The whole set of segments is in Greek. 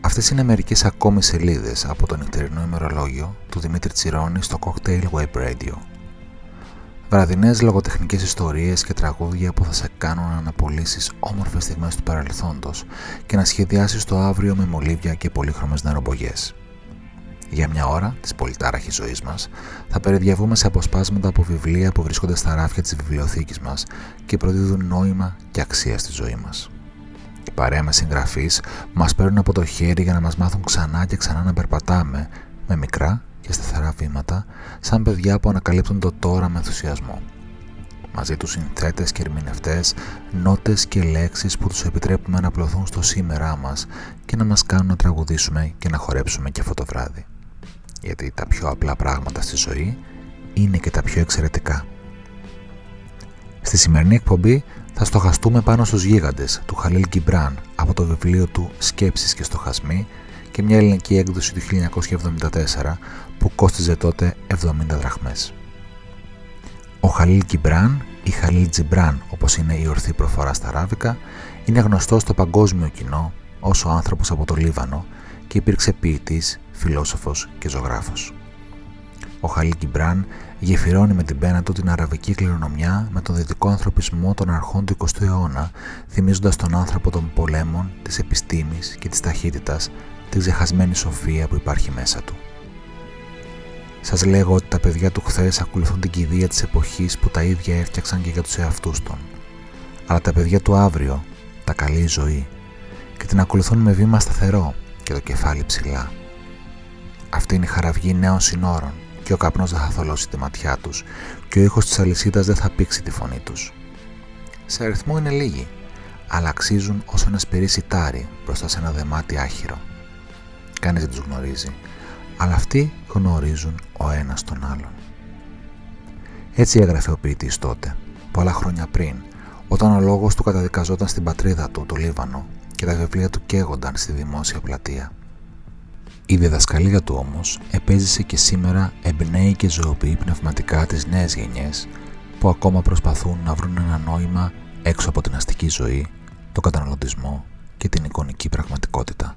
Αυτές είναι μερικές ακόμη σελίδες από το νυχτερινό ημερολόγιο του Δημήτρη Τσιρόνη στο Cocktail Web Radio. Βραδινές λογοτεχνικές ιστορίες και τραγούδια που θα σε κάνουν να αναπολύσεις όμορφες στιγμές του παρελθόντος και να σχεδιάσεις το αύριο με μολύβια και πολύχρωμες νερομπογιές. Για μια ώρα της πολυτάραχης ζωής μας θα περιδιαβούμε σε αποσπάσματα από βιβλία που βρίσκονται στα ράφια της βιβλιοθήκης μας και προδίδουν νόημα και αξία στη ζωή μας παρέα με συγγραφείς μας παίρνουν από το χέρι για να μας μάθουν ξανά και ξανά να περπατάμε με μικρά και σταθερά βήματα, σαν παιδιά που ανακαλύπτουν το τώρα με ενθουσιασμό. Μαζί τους συνθέτες και ερμηνευτές, νότες και λέξεις που τους επιτρέπουμε να απλωθούν στο σήμερά μας και να μας κάνουν να τραγουδήσουμε και να χορέψουμε και αυτό το βράδυ. Γιατί τα πιο απλά πράγματα στη ζωή είναι και τα πιο εξαιρετικά. Στη σημερινή εκπομπή θα στοχαστούμε πάνω στους γίγαντες του Χαλίλ Γκιμπράν από το βιβλίο του «Σκέψεις και στοχασμοί» και μια ελληνική έκδοση του 1974 που κόστιζε τότε 70 δραχμές. Ο Χαλίλ Γκιμπράν ή Χαλίλ Τζιμπράν όπως είναι η ορθή προφορά στα αράβικα είναι γνωστός στο παγκόσμιο κοινό ως ο άνθρωπος από το Λίβανο και υπήρξε ποιητής, φιλόσοφος και ζωγράφος. Ο Χαλίλ Γκιμπράν γεφυρώνει με την πένα του την αραβική κληρονομιά με τον δυτικό ανθρωπισμό των αρχών του 20ου αιώνα, θυμίζοντας τον άνθρωπο των πολέμων, της επιστήμης και της ταχύτητας, τη ξεχασμένη σοφία που υπάρχει μέσα του. Σας λέγω ότι τα παιδιά του χθες ακολουθούν την κηδεία της εποχής που τα ίδια έφτιαξαν και για τους εαυτούς των. Αλλά τα παιδιά του αύριο, τα καλή ζωή, και την ακολουθούν με βήμα σταθερό και το κεφάλι ψηλά. Αυτή είναι η χαραυγή νέων συνόρων και ο καπνός δεν θα θολώσει τη ματιά τους και ο ήχος της αλυσίδας δεν θα πήξει τη φωνή τους. Σε αριθμό είναι λίγοι, αλλά αξίζουν όσο ένας σπυρί σιτάρι μπροστά σε ένα δεμάτι άχυρο. Κανείς δεν τους γνωρίζει, αλλά αυτοί γνωρίζουν ο ένας τον άλλον. Έτσι έγραφε ο ποιητής τότε, πολλά χρόνια πριν, όταν ο λόγος του καταδικαζόταν στην πατρίδα του, το Λίβανο, και τα βιβλία του καίγονταν στη δημόσια πλατεία. Η διδασκαλία του όμως επέζησε και σήμερα εμπνέει και ζωοποιεί πνευματικά τις νέες γενιές που ακόμα προσπαθούν να βρουν ένα νόημα έξω από την αστική ζωή, τον καταναλωτισμό και την εικονική πραγματικότητα.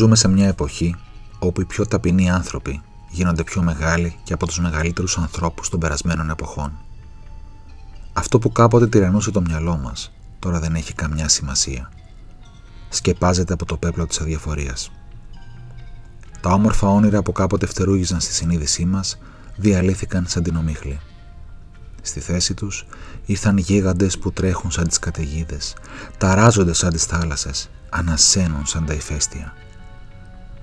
Ζούμε σε μια εποχή όπου οι πιο ταπεινοί άνθρωποι γίνονται πιο μεγάλοι και από τους μεγαλύτερους ανθρώπους των περασμένων εποχών. Αυτό που κάποτε τυραννούσε το μυαλό μας τώρα δεν έχει καμιά σημασία. Σκεπάζεται από το πέπλο της αδιαφορίας. Τα όμορφα όνειρα που κάποτε φτερούγιζαν στη συνείδησή μας διαλύθηκαν σαν την ομίχλη. Στη θέση τους ήρθαν γίγαντες που τρέχουν σαν τις καταιγίδες, ταράζονται σαν τις θάλασσες, ανασένουν σαν τα ηφαίστεια.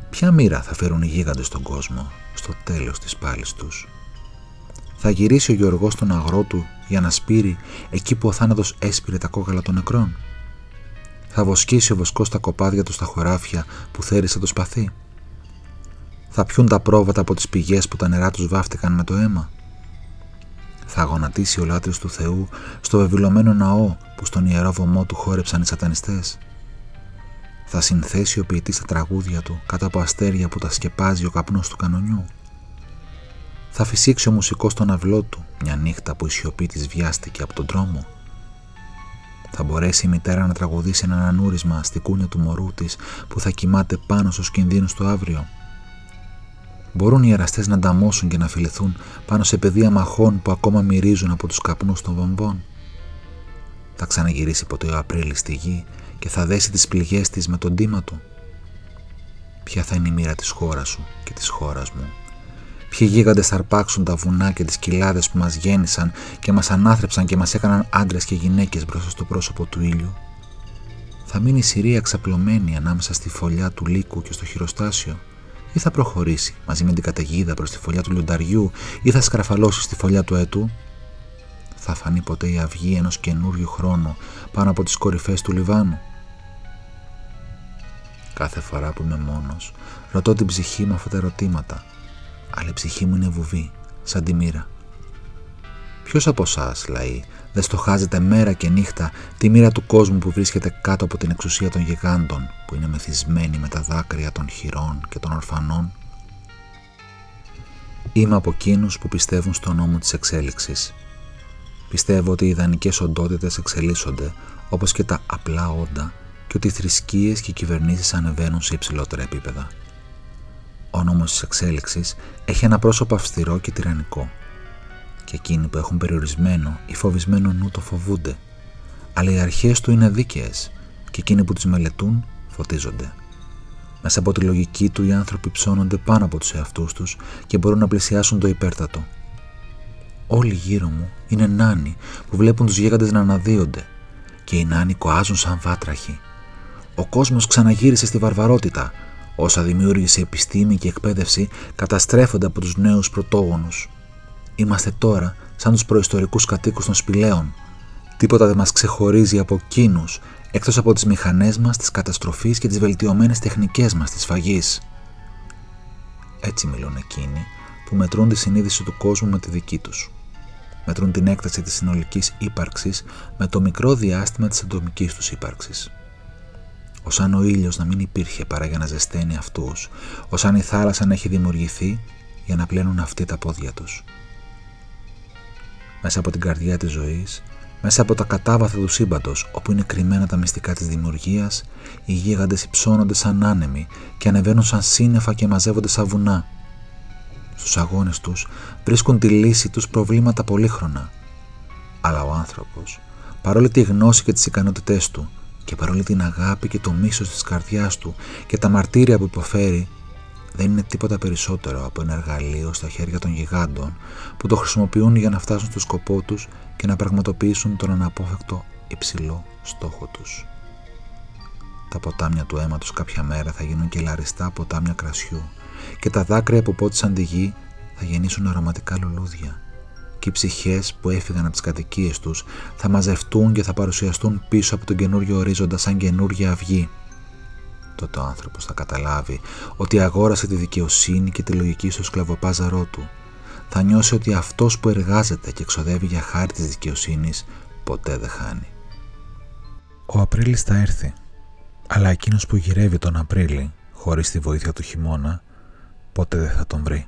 Ποια μοίρα θα φέρουν οι γίγαντες στον κόσμο στο τέλος της πάλης τους; Θα γυρίσει ο Γιώργος στον αγρό του για να σπείρει εκεί που ο θάνατος έσπηρε τα κόκαλα των νεκρών; Θα βοσκήσει ο βοσκός τα κοπάδια του στα χωράφια που θέρισε το σπαθί; Θα πιούν τα πρόβατα από τις πηγές που τα νερά τους βάφτηκαν με το αίμα; Θα γονατίσει ο λάτρης του Θεού στο βεβηλωμένο ναό που στον ιερό βωμό του χόρεψαν οι σατανιστές; Θα συνθέσει ο ποιητής τα τραγούδια του κάτω από αστέρια που τα σκεπάζει ο καπνός του κανονιού. Θα φυσήξει ο μουσικός στον αυλό του μια νύχτα που η σιωπή της βιάστηκε από τον τρόμο. Θα μπορέσει η μητέρα να τραγουδήσει ένα ανούρισμα στη κούνια του μωρού της που θα κοιμάται πάνω στους κινδύνους του αύριο. Μπορούν οι εραστές να ανταμώσουν και να φιληθούν πάνω σε πεδία μαχών που ακόμα μυρίζουν από τους καπνούς των βομβών. Θα ξαναγυρίσει ποτέ ο Απρίλης στη γη και θα δέσει τις πληγές της με τον τίμα του. Ποια θα είναι η μοίρα της χώρας σου και της χώρας μου. Ποιοι γίγαντες θα αρπάξουν τα βουνά και τις κοιλάδες που μας γέννησαν και μας ανάθρεψαν και μας έκαναν άντρες και γυναίκες μπροστά στο πρόσωπο του ήλιου. Θα μείνει η Συρία ξαπλωμένη ανάμεσα στη φωλιά του λύκου και στο χειροστάσιο ή θα προχωρήσει μαζί με την καταιγίδα προς τη φωλιά του λιονταριού ή θα σκραφαλώσει στη φωλιά του έτου. Θα φανεί ποτέ η αυγή ενός καινούριου χρόνου πάνω από τις κορυφές του Λιβάνου. Κάθε φορά που είμαι μόνος, ρωτώ την ψυχή μου αυτά τα ερωτήματα, αλλά η ψυχή μου είναι βουβή, σαν τη μοίρα. Ποιος από εσάς, λαοί, δεν στοχάζεται μέρα και νύχτα τη μοίρα του κόσμου που βρίσκεται κάτω από την εξουσία των γιγάντων που είναι μεθυσμένοι με τα δάκρυα των χειρών και των ορφανών; Είμαι από εκείνους που πιστεύουν στον νόμο της εξέλιξης. Πιστεύω ότι οι ιδανικές οντότητες εξελίσσονται όπως και τα απλά όντα και ότι οι θρησκείες και οι κυβερνήσεις ανεβαίνουν σε υψηλότερα επίπεδα. Ο νόμος της εξέλιξης έχει ένα πρόσωπο αυστηρό και τυραννικό και εκείνοι που έχουν περιορισμένο ή φοβισμένο νου το φοβούνται, αλλά οι αρχές του είναι δίκαιες και εκείνοι που τις μελετούν φωτίζονται. Μέσα από τη λογική του οι άνθρωποι ψώνονται πάνω από τους εαυτούς τους και μπορούν να πλησιάσουν το υπέρτατο. Όλοι γύρω μου είναι νάνοι που βλέπουν τους γίγαντες να αναδύονται και οι νάνοι κοάζουν σαν βάτραχοι. Ο κόσμος ξαναγύρισε στη βαρβαρότητα. Όσα δημιούργησε επιστήμη και εκπαίδευση καταστρέφονται από τους νέους πρωτόγονους. Είμαστε τώρα σαν τους προϊστορικούς κατοίκους των σπηλαίων. Τίποτα δεν μας ξεχωρίζει από εκείνους, εκτός από τις μηχανές μας, τις καταστροφής και τις βελτιωμένες τεχνικές μας της φαγής. Έτσι μιλούν εκείνοι που μετρούν τη συνείδηση του κόσμου με τη δική τους. Μετρούν την έκταση της συνολικής ύπαρξης με το μικρό διάστημα της ατομικής τους ύπαρξης. Ως αν ο ήλιος να μην υπήρχε παρά για να ζεσταίνει αυτούς, ως αν η θάλασσα να έχει δημιουργηθεί για να πλένουν αυτοί τα πόδια τους μέσα από την καρδιά της ζωής, μέσα από τα κατάβαθα του σύμπαντος, όπου είναι κρυμμένα τα μυστικά της δημιουργίας, οι γίγαντες υψώνονται σαν άνεμοι και ανεβαίνουν σαν σύννεφα και μαζεύονται σαν βουνά. Στους αγώνες τους βρίσκουν τη λύση τους προβλήματα πολύχρονα. Αλλά ο άνθρωπος, παρόλη τη γνώση και τις ικανότητές του και παρόλη την αγάπη και το μίσος της καρδιάς του και τα μαρτύρια που υποφέρει, δεν είναι τίποτα περισσότερο από ένα εργαλείο στα χέρια των γιγάντων που το χρησιμοποιούν για να φτάσουν στο σκοπό τους και να πραγματοποιήσουν τον αναπόφευκτο υψηλό στόχο τους. Τα ποτάμια του αίματος κάποια μέρα θα γίνουν και λαριστά ποτάμια κρασιού και τα δάκρυα που πότισαν τη γη θα γεννήσουν αρωματικά λουλούδια και οι ψυχές που έφυγαν από τις κατοικίες τους θα μαζευτούν και θα παρουσιαστούν πίσω από τον καινούριο ορίζοντα σαν καινούργια αυγή τότε ο άνθρωπος θα καταλάβει ότι αγόρασε τη δικαιοσύνη και τη λογική στο σκλαβοπάζαρό του. Θα νιώσει ότι αυτός που εργάζεται και εξοδεύει για χάρη της δικαιοσύνης ποτέ δεν χάνει. Ο Απρίλης θα έρθει, αλλά εκείνος που γυρεύει τον Απρίλη χωρίς τη βοήθεια του χειμώνα ποτέ δεν θα τον βρει.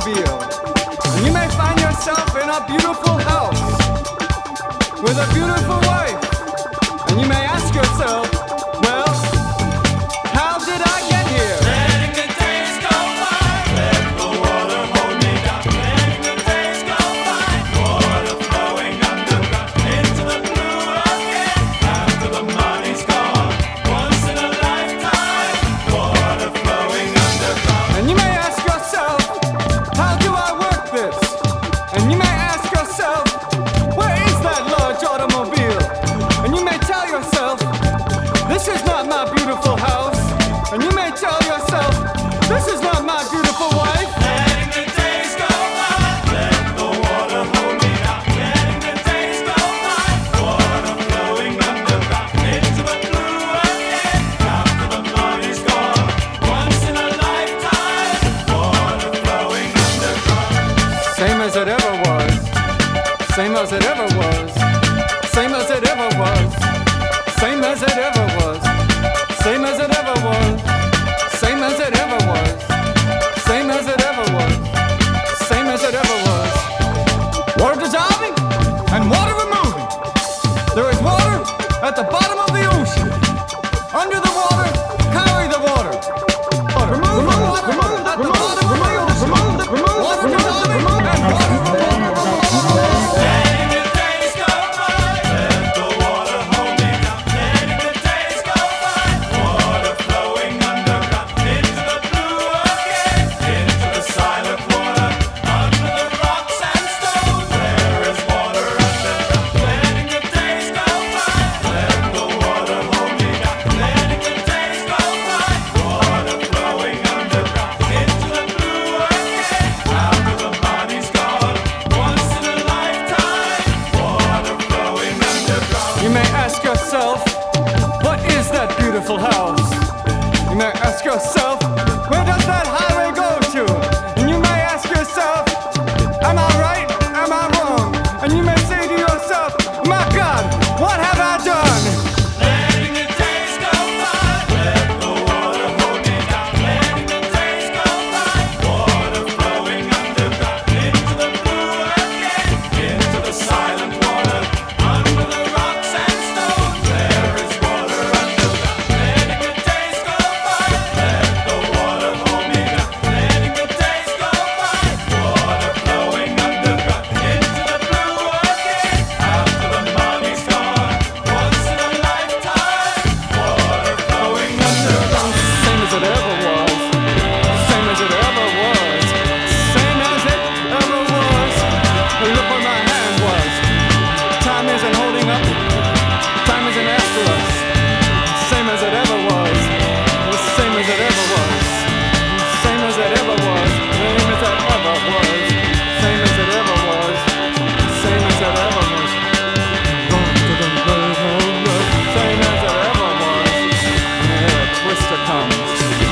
automobile, and you may find yourself in a beautiful house with a beautiful wife, and you may ask yourself,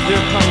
Here comes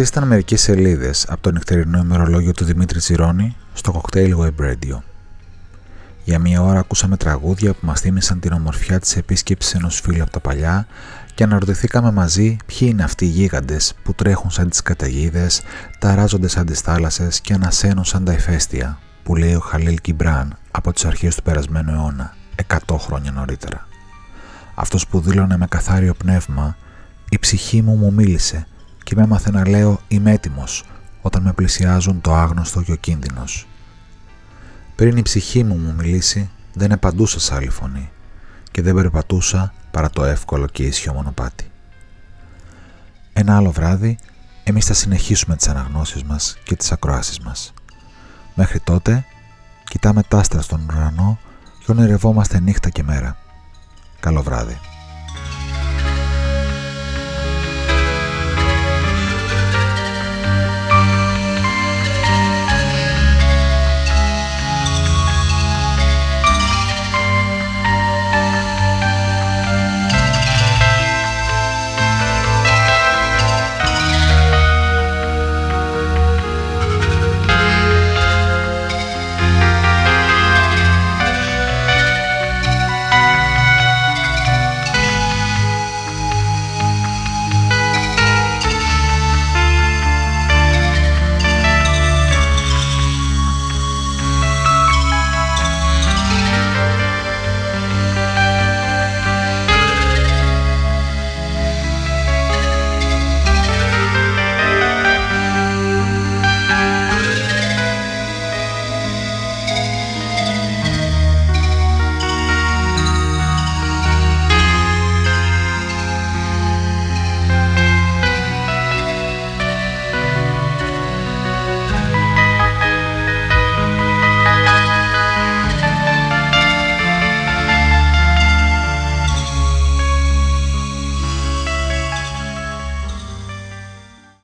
Αυτές ήταν μερικές σελίδες από το νυχτερινό ημερολόγιο του Δημήτρη Τσιρόνη στο Cocktail Web Radio. Για μία ώρα ακούσαμε τραγούδια που μας θύμισαν την ομορφιά της επίσκεψης ενός φίλου από τα παλιά και αναρωτηθήκαμε μαζί ποιοι είναι αυτοί οι γίγαντες που τρέχουν σαν τις καταιγίδες, ταράζονται σαν τις θάλασσες και ανασένουν σαν τα ηφαίστεια, που λέει ο Χαλίλ Κιμπράν από τις αρχές του περασμένου αιώνα, 100 χρόνια νωρίτερα. Αυτός που δήλωνε με καθάριο πνεύμα «Η ψυχή μου μου μίλησε και με έμαθε να λέω είμαι έτοιμος όταν με πλησιάζουν το άγνωστο και ο κίνδυνος. Πριν η ψυχή μου μου μιλήσει δεν επαντούσα σε άλλη φωνή και δεν περπατούσα παρά το εύκολο και ίσιο μονοπάτι. Ένα άλλο βράδυ εμείς θα συνεχίσουμε τις αναγνώσεις μας και τις ακροάσεις μας. Μέχρι τότε κοιτάμε τ' άστρα στον ουρανό και ονειρευόμαστε νύχτα και μέρα. Καλό βράδυ.